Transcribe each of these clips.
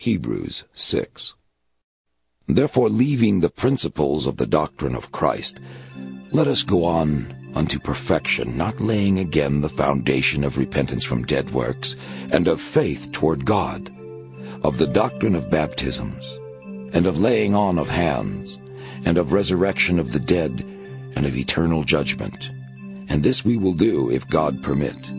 Hebrews 6. Therefore, leaving the principles of the doctrine of Christ, let us go on unto perfection, not laying again the foundation of repentance from dead works, and of faith toward God, of the doctrine of baptisms, and of laying on of hands, and of resurrection of the dead, and of eternal judgment. And this we will do if God permit.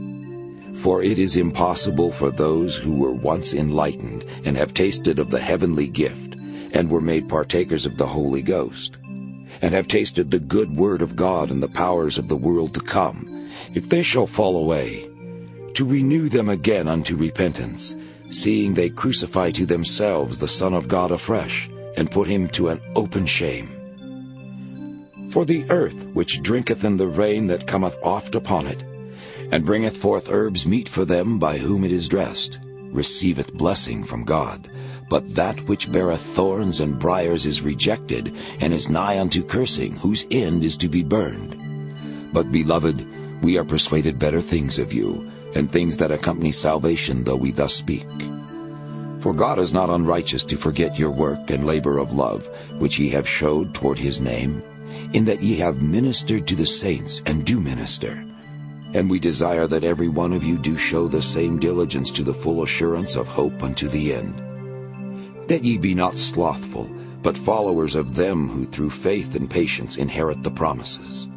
For it is impossible for those who were once enlightened and have tasted of the heavenly gift, and were made partakers of the Holy Ghost, and have tasted the good word of God and the powers of the world to come, if they shall fall away, to renew them again unto repentance, seeing they crucify to themselves the Son of God afresh, and put him to an open shame. For the earth which drinketh in the rain that cometh oft upon it, and bringeth forth herbs meet for them by whom it is dressed, receiveth blessing from God. But that which beareth thorns and briers is rejected, and is nigh unto cursing, whose end is to be burned. But, beloved, we are persuaded better things of you, and things that accompany salvation, though we thus speak. For God is not unrighteous to forget your work and labor of love, which ye have showed toward his name, in that ye have ministered to the saints, and do minister. And we desire that every one of you do show the same diligence to the full assurance of hope unto the end. That ye be not slothful, but followers of them who through faith and patience inherit the promises.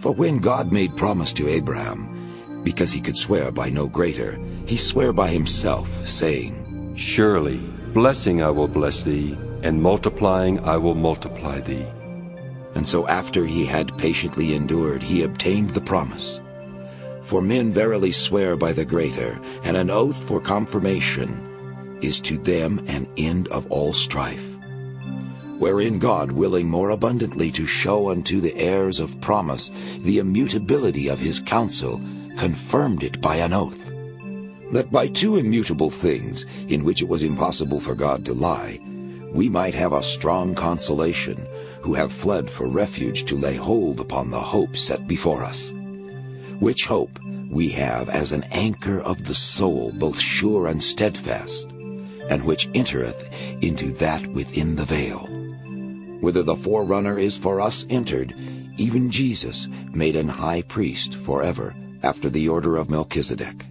For when God made promise to Abraham, because he could swear by no greater, he sware by himself, saying, Surely, blessing I will bless thee, and multiplying I will multiply thee. And so after he had patiently endured, he obtained the promise. For men verily swear by the greater, and an oath for confirmation is to them an end of all strife. Wherein God, willing more abundantly to show unto the heirs of promise the immutability of his counsel, confirmed it by an oath, that by two immutable things, in which it was impossible for God to lie, we might have a strong consolation, who have fled for refuge to lay hold upon the hope set before us. Which hope we have as an anchor of the soul, both sure and steadfast, and which entereth into that within the veil, whither the forerunner is for us entered, even Jesus, made an high priest forever, after the order of Melchizedek.